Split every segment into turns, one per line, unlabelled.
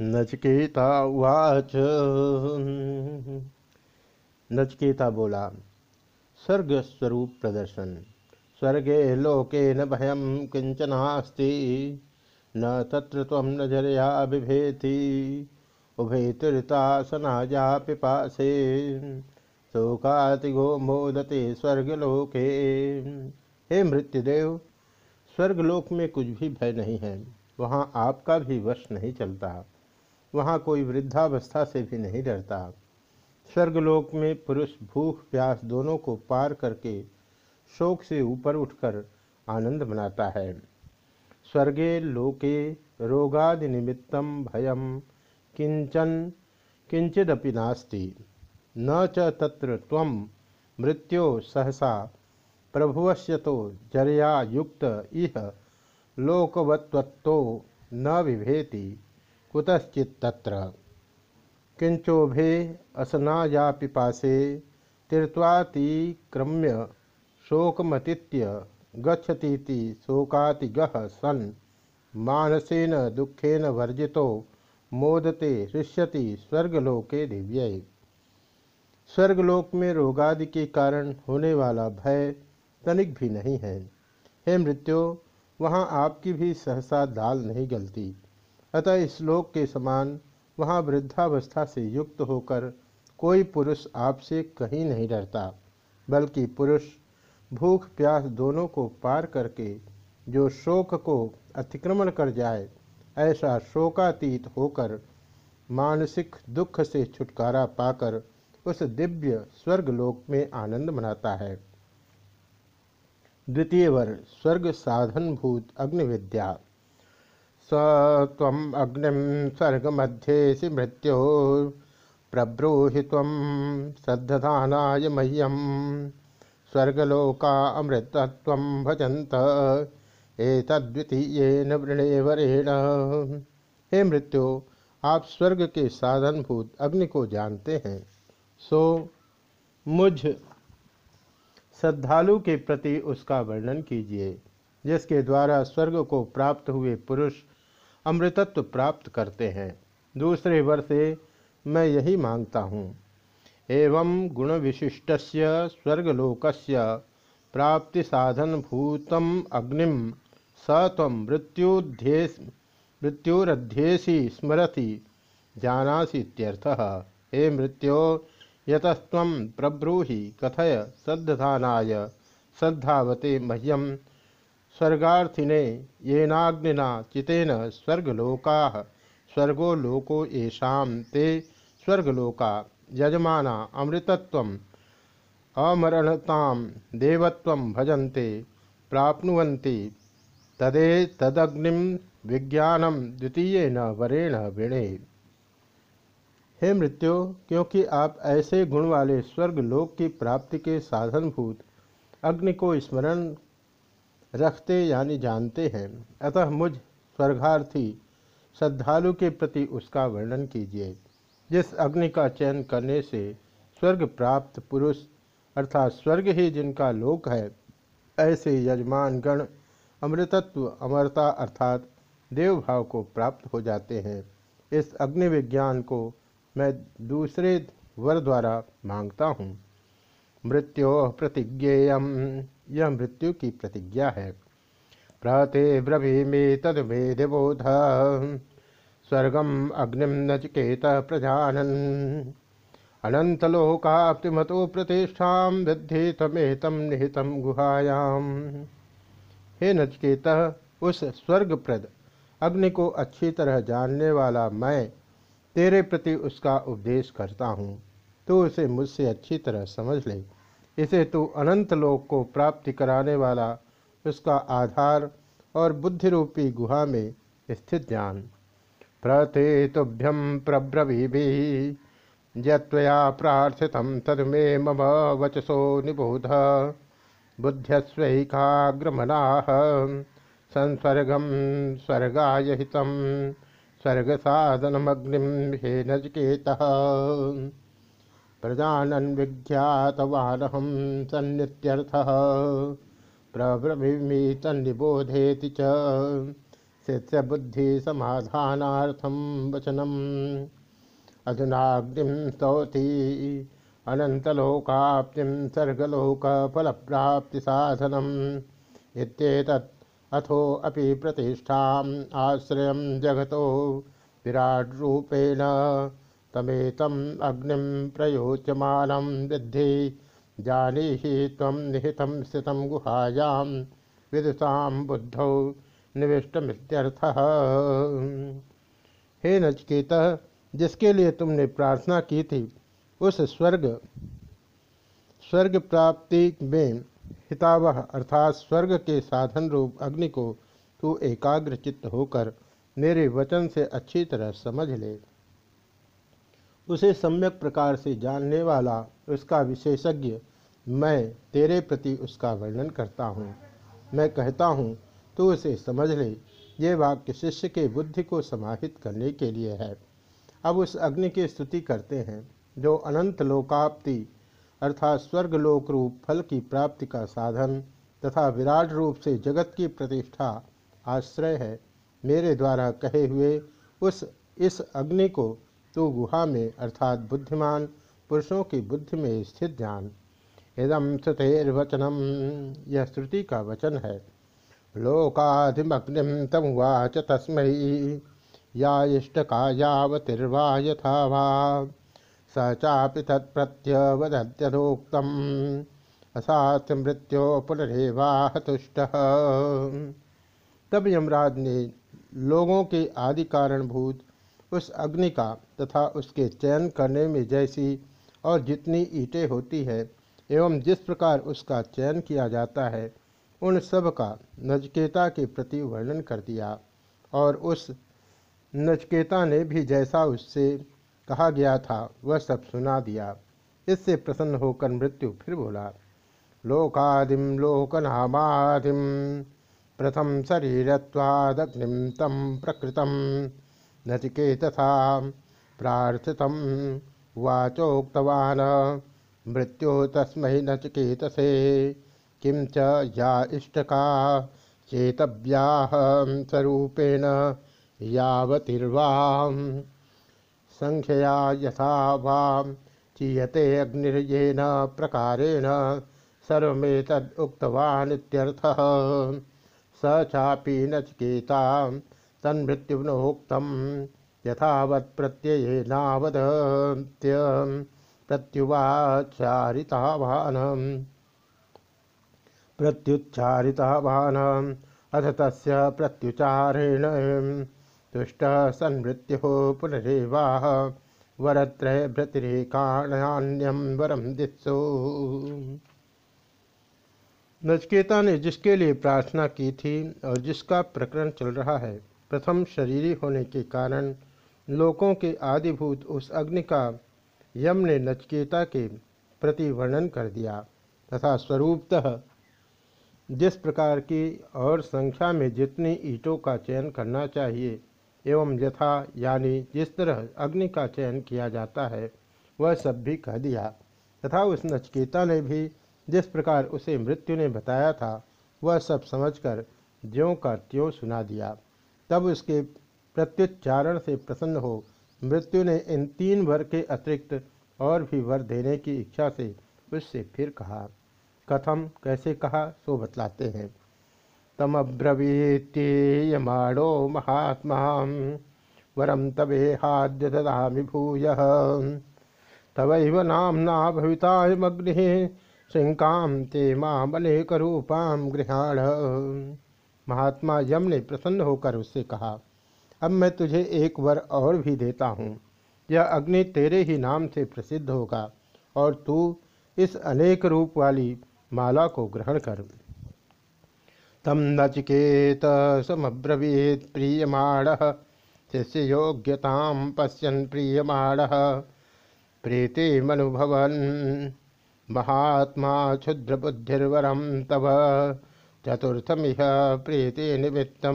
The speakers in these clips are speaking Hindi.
नचकेता उवाच नचकेता बोला स्वर्ग स्वरूप प्रदर्शन, स्वर्गे लोके न भयम किंचनास्ति न तत्र तम नजरया बिभेति उभे तीर्थासनाजा पिपासे शोकातिगो मोदते स्वर्गलोके। हे मृत्युदेव, स्वर्गलोक में कुछ भी भय नहीं है, वहाँ आपका भी वश नहीं चलता। वहाँ कोई वृद्धावस्था से भी नहीं डरता। स्वर्गलोक में पुरुष, भूख, प्यास दोनों को पार करके शोक से ऊपर उठकर आनंद मनाता है। स्वर्गे लोके रोगादि निमित्तम भयम किंचन, किंचिदपि नास्ति। न च तत्र त्वं मृत्यो सहसा प्रभुवश्य तो जरया युक्त इह लोकवत्वत्तो न विभेति। कुतश्चित्तत्र किंचोभे असनाया पिपासे तीर्थवातिक्रम्य शोकमतीत्य गच्छतीति शोकातिगः सन्। मानसेन दुखेन वर्जितो मोदते हृष्यति स्वर्गलोके दिव्य। स्वर्गलोक में रोगादि के कारण होने वाला भय तनिक भी नहीं है। हे मृत्यु, वहाँ आपकी भी सहसा दाल नहीं गलती। अतः श्लोक के समान वहाँ वृद्धावस्था से युक्त होकर कोई पुरुष आपसे कहीं नहीं डरता, बल्कि पुरुष, भूख प्यास दोनों को पार करके जो शोक को अतिक्रमण कर जाए, ऐसा शोकातीत होकर मानसिक दुख से छुटकारा पाकर उस दिव्य स्वर्गलोक में आनंद मनाता है। द्वितीय वर्ग स्वर्ग साधन भूत अग्नि विद्या स तम अग्निम मध्य मृत्यो प्रब्रूहि तम श्रद्धानाय मह्यम। स्वर्गलोका अमृतत्व भजंत एतद्वितीयेन वृणेवरेण हे मृत्यु, आप स्वर्ग के साधनभूत अग्नि को जानते हैं। सो, मुझ श्रद्धालु के प्रति उसका वर्णन कीजिए, जिसके द्वारा स्वर्ग को प्राप्त हुए पुरुष अमृतत्व प्राप्त करते हैं। दूसरे वर्ष से मैं यही माँगता हूँ। एवं गुण विशिष्ट स्वर्गलोक प्राप्ति साधन भूतम अग्निम स तम मृत्युध्येस मृत्युरध्येसी स्मरति। जानासी हे मृत्यो यतस्व प्रब्रूहि कथय श्रद्धानाय श्रद्धावते मह्यम स्वर्गार्थिने येनाग्निना चितेन स्वर्गलोका। स्वर्गो लोको येषा ते स्वर्गलोका यजमाना अमृतत्व अमरणताम देवत्व भजन्ते, प्राप्नुवन्ति तदे तदग्निम विज्ञानम द्वितीय न वरेण विणे। हे मृत्यु, क्योंकि आप ऐसे गुण वाले स्वर्ग लोक की प्राप्ति के साधनभूत, अग्नि को स्मरण रखते यानी जानते हैं। अतः मुझ स्वर्गार्थी श्रद्धालु के प्रति उसका वर्णन कीजिए। जिस अग्नि का चयन करने से स्वर्ग प्राप्त पुरुष अर्थात स्वर्ग ही जिनका लोक है, ऐसे यजमान गण अमृतत्व, अमरता अर्थात देव भाव को प्राप्त हो जाते हैं। इस अग्नि विज्ञान को मैं दूसरे वर द्वारा माँगता हूँ। मृत्यो प्रतिज्ञेय यह मृत्यु की प्रतिज्ञा है। प्रते ब्रवीमे तद वेदबोध स्वर्गम अग्निम नचकेत प्रजानन। अनंतलोकाप्तिमतो प्रतिष्ठा विद्धि तमेतम निहितम गुहायाम। हे नचकेत, उस स्वर्गप्रद, अग्नि को अच्छी तरह जानने वाला मैं, तेरे प्रति उसका उपदेश करता हूँ। तो उसे मुझसे अच्छी तरह समझ ले। इसे तू अनंत लोक को प्राप्ति कराने वाला उसका आधार और बुद्धि रूपी गुहा में स्थित ज्ञान। प्रते तुभ्यम प्रब्रवी भी जया प्रार्थित तद मे मम वचसो निबोध। बुद्ध्यस्वैकाग्रमना संसर्गम स्वर्गाय हितम स्वर्ग साधनमग्निम हे नचकेत प्रजानन विज्ञातवानहम सन्नित्यर्थ प्रब्रवीमी तन्निबोधेति च शिष्य बुद्धि समाधानार्थम वचनम। अधुनाग्निम सर्गलोक फल प्राप्ति इत्येतत् अथो अपि प्रतिष्ठा आश्रय जगतो विराट रूपेण तमेतम अग्निम प्रयोच्यमानं विद्धि। जानीहि तम निहित स्थित गुहायां विदुषां बुद्धौ निविष्टमित्यर्थः। हे नचकेत, जिसके लिए तुमने प्रार्थना की थी, उस स्वर्ग स्वर्ग प्राप्ति में हितावह अर्थात स्वर्ग के साधन रूप अग्नि को तू एकाग्र चित्त होकर मेरे वचन से अच्छी तरह समझ ले। उसे सम्यक प्रकार से जानने वाला उसका विशेषज्ञ मैं तेरे प्रति उसका वर्णन करता हूँ। मैं कहता हूँ, तू उसे समझ ले। ये वाक्य शिष्य के बुद्धि को समाहित करने के लिए है। अब उस अग्नि की स्तुति करते हैं, जो अनंत लोकाप्ति अर्थात स्वर्ग लोक रूप फल की प्राप्ति का साधन तथा विराट रूप से जगत की प्रतिष्ठा आश्रय है। मेरे द्वारा कहे हुए उस, इस अग्नि को तू गुहा में अर्थात बुद्धिमान पुरुषों की बुद्धि में स्थित ध्यान। इदम श्रुतेर्वचनम यह श्रुति का वचन है। लोकाधिमग्निम तमुवाच तस्म, या इष्टका यावतिर्वा यथा वा स चापि तत्प्रत्यवदत्यनोक्तम असात मृत्यो पुनरेवाह तुष्ट। तब यमराज ने लोगों के आदि कारणभूत उस अग्नि का तथा उसके चयन करने में जैसी और जितनी ईंटें होती है एवं जिस प्रकार उसका चयन किया जाता है, उन सब का नचकेता के प्रति वर्णन कर दिया। और उस नचकेता ने भी जैसा उससे कहा गया था, वह सब सुना दिया। इससे प्रसन्न होकर मृत्यु फिर बोला लोकादिम लोकनामादिम प्रथम शरीरत्वादग्निम तम प्रकृतम नचिकेतथा प्रार्थित वाचोक्तवान मृत्यो तस्म नचिकेतसे। किं या इष्टका? चेतव्या स्वरूपेण संख्यया यथा चीयते अग्निर्येन प्रकारेण। सर्वेतदुक्तवानित्यर्थः स चापि नचकेता तन्मृत्युनोक्तं यथावत् प्रत्ययेनावदत्य प्रत्युवाचारितावान्। प्रत्युच्चारितावान्। अथ तस्य प्रत्युचारेण तुष्ट सन्मृत्यु पुनरेवाह वरत्रय भृतिरेकाण्यम वरम दित्सो। नचकेता ने जिसके लिए प्रार्थना की थी और जिसका प्रकरण चल रहा है प्रथम शरीरी होने के कारण लोकों के आदिभूत उस अग्नि का यम ने नचकेता के प्रति वर्णन कर दिया तथा स्वरूपतः जिस प्रकार की और संख्या में जितनी ईंटों का चयन करना चाहिए एवं यथा यानी जिस तरह अग्नि का चयन किया जाता है, वह सब भी कह दिया। तथा उस नचकेता ने भी जिस प्रकार उसे मृत्यु ने बताया था, वह सब समझकर ज्यों का त्यों सुना दिया। तब उसके प्रत्युच्चारण से प्रसन्न हो मृत्यु ने इन तीन वर के अतिरिक्त और भी वर देने की इच्छा से उससे फिर कहा, कथम? कैसे कहा? सो बतलाते हैं। तमब्रवीत्येयमाणो महात्मा वरम तबेहाद्य ददा भूय। तवैव नामना भवितायमग्नि श्रृंकां ते मामनेकरूपां गृहाण। महात्मा यम ने प्रसन्न होकर उससे कहा, अब मैं तुझे एक वर और भी देता हूँ। यह अग्नि तेरे ही नाम से प्रसिद्ध होगा और तू इस अनेक रूप वाली माला को ग्रहण कर। तम नचिकेत समब्रवीत प्रीयमाण, शिष्य योग्यता पश्यन प्रीयमाण। प्रीति मनुभवन महात्मा क्षुद्रबुद्धिर्वरम तव। चतुर्थमिह प्रीति निमित्त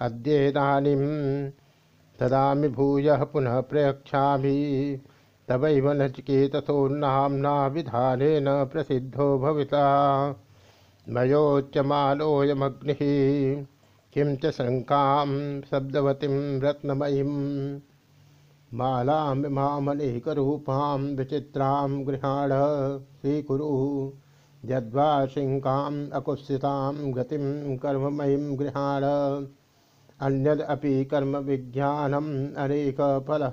अद्येदानीं ददामि भूय पुनः प्रयक्षा तवैव नचिकेतथो नाम्ना विधानेन प्रसिद्धो भविता। मयोच्यमानोऽयमग्निः किं च शब्दवतीं रत्नमयीं। मालामिमामनेकरूपां विचित्रां गृहाण स्वीकुरु यद्वा शङ्काम् अकुत्सितां गतिं कर्ममयीं गृहाण। अन्यदपि कर्म विज्ञानम अनेक फल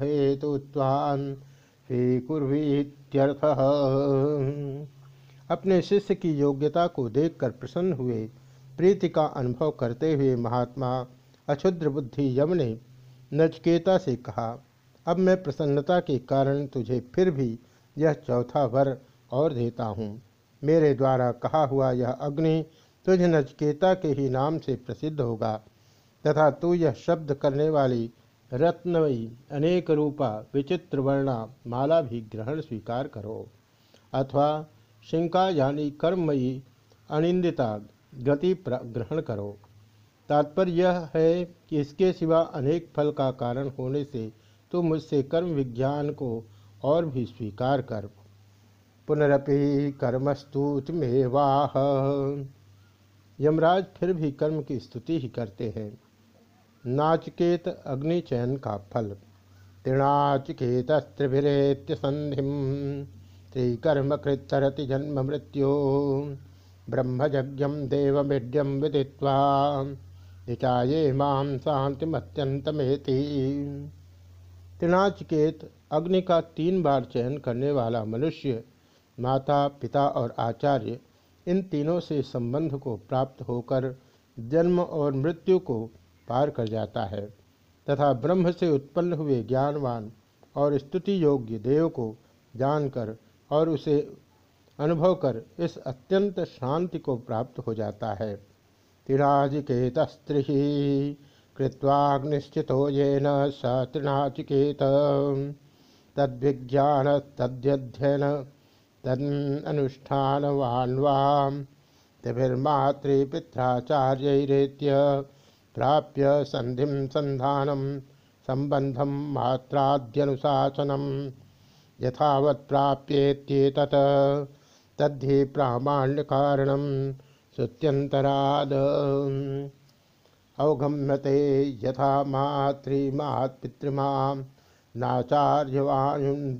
स्वीकुर्वीत्यर्थः। अपने शिष्य की योग्यता को देखकर प्रसन्न हुए, प्रीति का अनुभव करते हुए महात्मा अक्षुद्र बुद्धि यम ने नचकेता से कहा, अब मैं प्रसन्नता के कारण तुझे फिर भी यह चौथा वर और देता हूँ। मेरे द्वारा कहा हुआ यह अग्नि तुझ नचकेता के ही नाम से प्रसिद्ध होगा। तथा तू यह शब्द करने वाली रत्नमयी अनेक रूपा विचित्र वर्णा माला भी ग्रहण स्वीकार करो। अथवा शिंका यानी कर्ममयी अनिंदिता गति ग्रहण करो। तात्पर्य यह है कि इसके सिवा अनेक फल का कारण होने से तू मुझसे कर्म विज्ञान को और भी स्वीकार कर। पुनरपि कर्मस्तुत में यमराज फिर भी कर्म की स्तुति ही करते हैं। नाचकेत अग्निचयन का फल। त्रिनाचकेत त्रिभिरेत्य संधि। त्रिकर्म कृतरति जन्म मृत्यो। ब्रह्मज्ञम देवमिड्यम विदित्वा। निचाये माम शांतिमत्यंतमेति त्रिनाचकेत अग्नि का तीन बार चयन करने वाला मनुष्य माता, पिता और आचार्य इन तीनों से संबंध को प्राप्त होकर जन्म और मृत्यु को पार कर जाता है तथा ब्रह्म से उत्पन्न हुए ज्ञानवान और स्तुति योग्य देव को जानकर और उसे अनुभव कर इस अत्यंत शांति को प्राप्त हो जाता है। त्रिराजिकेतस्त्रि कृत्वाग्निश्चितो येन स त्रिनाचिकेत तद्विज्ञान तद्यध्ययन तदनुष्ठानवान्वां त्रिभिर्मातृपित्राचार्यैरेत्य प्राप्य संधि संधानम संबंधम मात्राद्यनुशासनम यथावत् तद्धि प्रामाण्य कारणम श्रुत्यंतराद अवगम्यते यथा मातृमात्पितृमा नाचार्यवायुन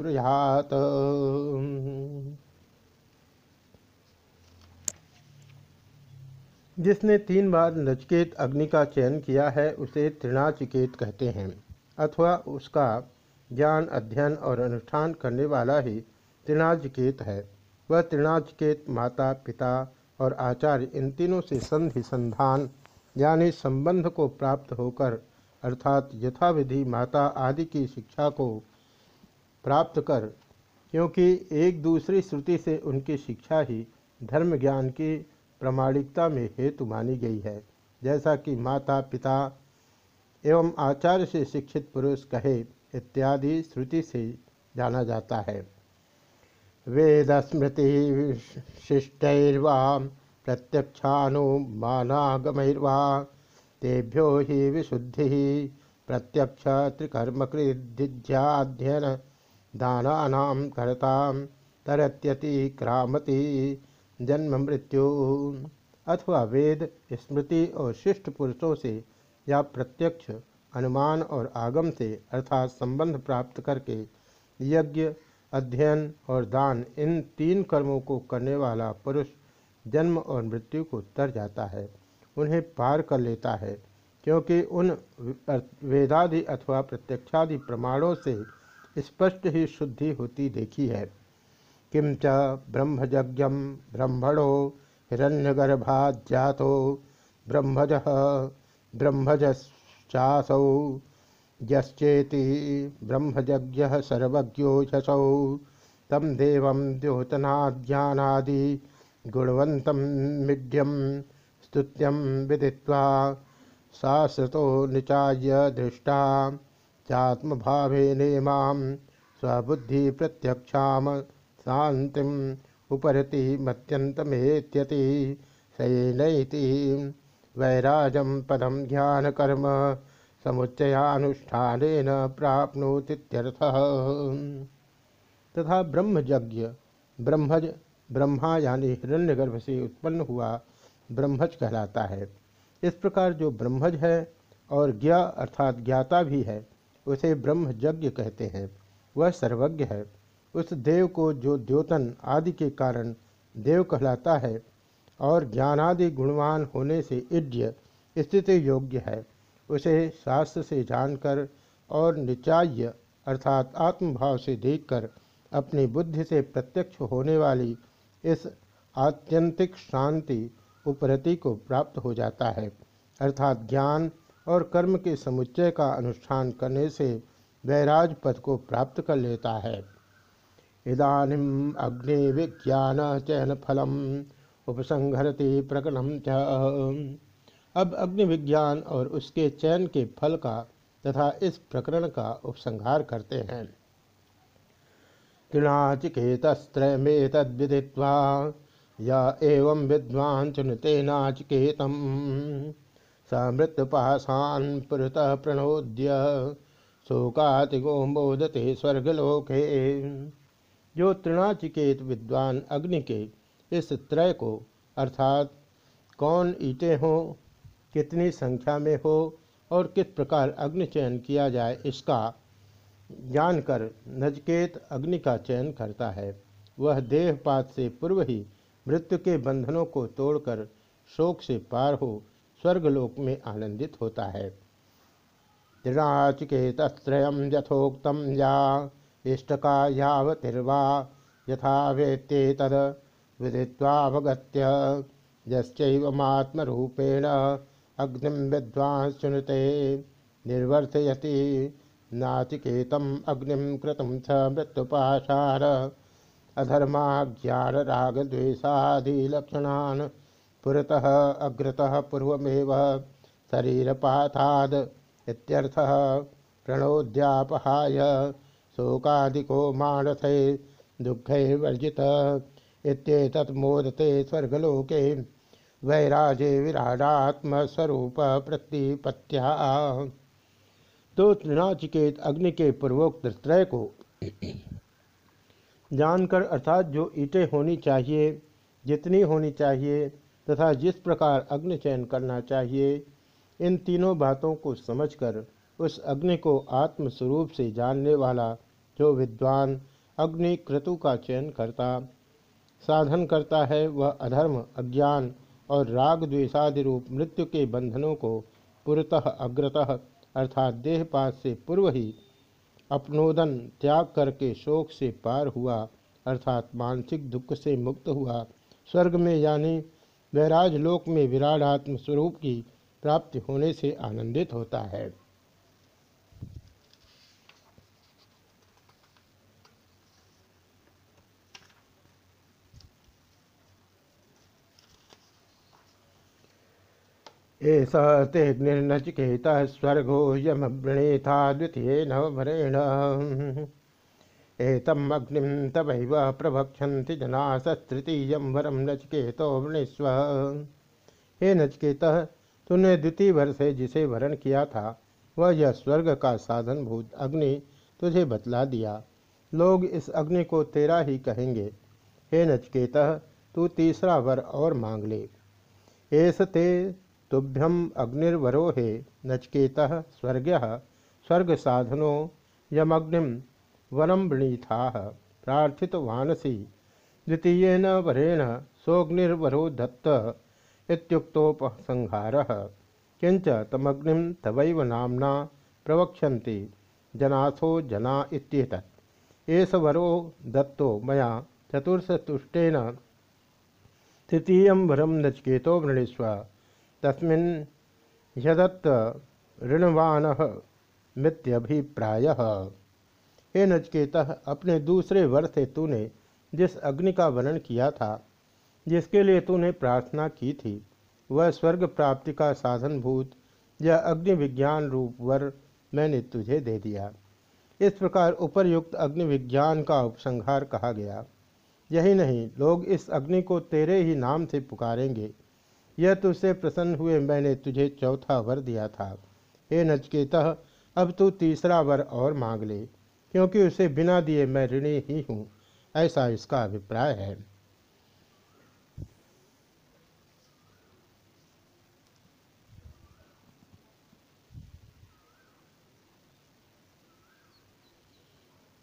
जिसने तीन बार नचकेत अग्नि का चयन किया है, उसे त्रिनाचिकेत कहते हैं, अथवा उसका ज्ञान, अध्ययन और अनुष्ठान करने वाला ही त्रिनाचिकेत है। वह त्रिनाचिकेत माता, पिता और आचार्य इन तीनों से संधि संधान यानी संबंध को प्राप्त होकर अर्थात यथाविधि माता आदि की शिक्षा को प्राप्त कर, क्योंकि एक दूसरी श्रुति से उनकी शिक्षा ही धर्म ज्ञान की प्रमाणिकता में हेतु मानी गई है। जैसा कि माता, पिता एवं आचार्य से शिक्षित पुरुष कहे इत्यादि श्रुति से जाना जाता है। वेद स्मृति शिष्टैर्वा प्रत्यक्षानुमानागमैर्वा तेभ्यो ही विशुद्धि प्रत्यक्ष त्रिकर्मकृद्याध्ययन दाना कर्ता तरत्यति क्रामति जन्म मृत्यु अथवा वेद, स्मृति और शिष्ट पुरुषों से या प्रत्यक्ष, अनुमान और आगम से अर्थात संबंध प्राप्त करके यज्ञ, अध्ययन और दान इन तीन कर्मों को करने वाला पुरुष जन्म और मृत्यु को तर जाता है। उन्हें पार कर लेता है, क्योंकि उन वेदादि अथवा प्रत्यक्षादि प्रमाणों से स्पष्ट ही शुद्धि होती देखी है। किम च ब्रह्मज्ञ ब्रह्मणो हिरण्यगर्भाज्जातो ब्रह्मज ब्रह्मज चासौ यश्चेति ब्रह्मज्ञ सर्वज्ञो यशौ तम देव द्योतनाद्यानादि गुणवंत मीड्यम स्तुत्यम विदित्वा शाश्वतो निचाय दृष्टा, चात्मभावे नेमां स्वबुद्धि प्रत्यक्षा शांतिम उपरति मत्यंतमेत्यति शयनति वैराजम पदम ध्यान कर्म समुच्चयानुष्ठान प्राप्नोतीत्यर्थः तथा ब्रह्मज्ञ ब्रह्मज, ब्रह्मा यानी हिरण्यगर्भ से उत्पन्न हुआ ब्रह्मज कहलाता है। इस प्रकार जो ब्रह्मज है और ज्ञा अर्थात ज्ञाता भी है, उसे ब्रह्म यज्ञ कहते हैं। वह सर्वज्ञ है। उस देव को जो द्योतन आदि के कारण देव कहलाता है और ज्ञानादि गुणवान होने से इड्य स्थिति योग्य है, उसे शास्त्र से जानकर और निचाय अर्थात आत्मभाव से देखकर अपनी बुद्धि से प्रत्यक्ष होने वाली इस आत्यंतिक शांति उपरति को प्राप्त हो जाता है। अर्थात ज्ञान और कर्म के समुच्चय का अनुष्ठान करने से वैराज पद को प्राप्त कर लेता है। इदानीम अग्नि विज्ञान चयन फलम, उपसंहरति प्रकटम च। अब अग्नि विज्ञान और उसके चयन के फल का तथा इस प्रकरण का उपसंहार करते हैं। तृणाचिकेतस्त्रयमेतद्विदित्वा या एवं विद्वान् चुनतेनाचिकेतम समृतपाशान् पुरतः प्रणोद्य शोकातिगो मोदते स्वर्गलोके। जो तृणाचिकेत विद्वान अग्नि के इस त्रय को, अर्थात कौन ईटे हों, कितनी संख्या में हो, और किस प्रकार अग्नि चयन किया जाए, इसका जानकर नजकेत अग्नि का चयन करता है। वह देहपात से पूर्व ही मृत्यु के बंधनों को तोड़कर शोक से पार हो स्वर्गलोक में आनंदित होता है। दृढ़ाचिकेतस्त्रय यथोक्तम या इष्टका यावतिर्वा यथा वेत्ते तद विदित्वावगत्य यश्चैवमात्मरूपेण अग्निम विद्वांस चुनते निर्वर्तयति नाचिकेतम अग्निम कृतम स मृत्युपाशार अधर्मा द्वेषादिलक्षणान् पुरतः अग्रतः पूर्वमेव शरीरपाथाद इत्यर्थः प्रणोद्यापहाय शोकादिको मानसे दुःखैर्वर्जित इत्येतत् मोदते स्वर्गलोके वैराजे विराडात्म स्वरूप प्रतिपत्या तो त्रिनाचिकेत अग्नि के पूर्वोक्त त्रय को जानकर अर्थात जो ईटें होनी चाहिए, जितनी होनी चाहिए, तथा जिस प्रकार अग्नि चयन करना चाहिए, इन तीनों बातों को समझकर उस अग्नि को आत्मस्वरूप से जानने वाला जो विद्वान अग्नि क्रतु का चयन करता, साधन करता है, वह अधर्म, अज्ञान और राग द्वेषादि रूप मृत्यु के बंधनों को पुरतः अग्रतः अर्थात देहपात से पूर्व ही अपनोदन त्याग करके शोक से पार हुआ, अर्थात मानसिक दुख से मुक्त हुआ। स्वर्ग में यानी वैराज लोक में विराट आत्म स्वरूप की प्राप्ति होने से आनंदित होता है। एष तेग्निर्नचिकेत स्वर्गो यमवृणीथा द्वितीय नवभरेण एतम अग्निम तवैव प्रभक्षन्ति जना सतृतीय वरम नचिकेतो वृणीस्व हे नचकेत, तूने द्वितीय वर्ष से जिसे वरण किया था, वह यह स्वर्ग का साधनभूत अग्नि तुझे बतला दिया। लोग इस अग्नि को तेरा ही कहेंगे। हे नचकेत, तू तीसरा वर और मांग ले। एस ते तुभ्यम अग्निर्वरो हे, नचकेत स्वर्ग स्वर्ग साधनो यमग्निम वरम वृणीथा, प्रार्थित वानसी, द्वितीयन वरेण सोग्निर्वरो दत्त इत्युक्तोपसंहार। किंच तमग्नि तवैव नामना प्रवक्षन्ति जनाथो जना एष वरो दत्तो मया चतुर्षतुष्टेन तृतीय वरम नचकेतो वृणीस्व तस्मिन् यदत्त ऋणवान मित्यभिप्राय। हे नचकेत, अपने दूसरे वर्ष से तूने जिस अग्नि का वर्णन किया था, जिसके लिए तूने प्रार्थना की थी, वह स्वर्ग प्राप्ति का साधनभूत यह अग्नि विज्ञान रूप वर मैंने तुझे दे दिया। इस प्रकार उपरयुक्त अग्नि विज्ञान का उपसंहार कहा गया। यही नहीं, लोग इस अग्नि को तेरे ही नाम से पुकारेंगे। यह तुझसे प्रसन्न हुए मैंने तुझे चौथा वर दिया था। हे नचकेत, अब तू तीसरा वर और मांग ले, क्योंकि उसे बिना दिए मैं ऋणी ही हूँ, ऐसा इसका अभिप्राय है।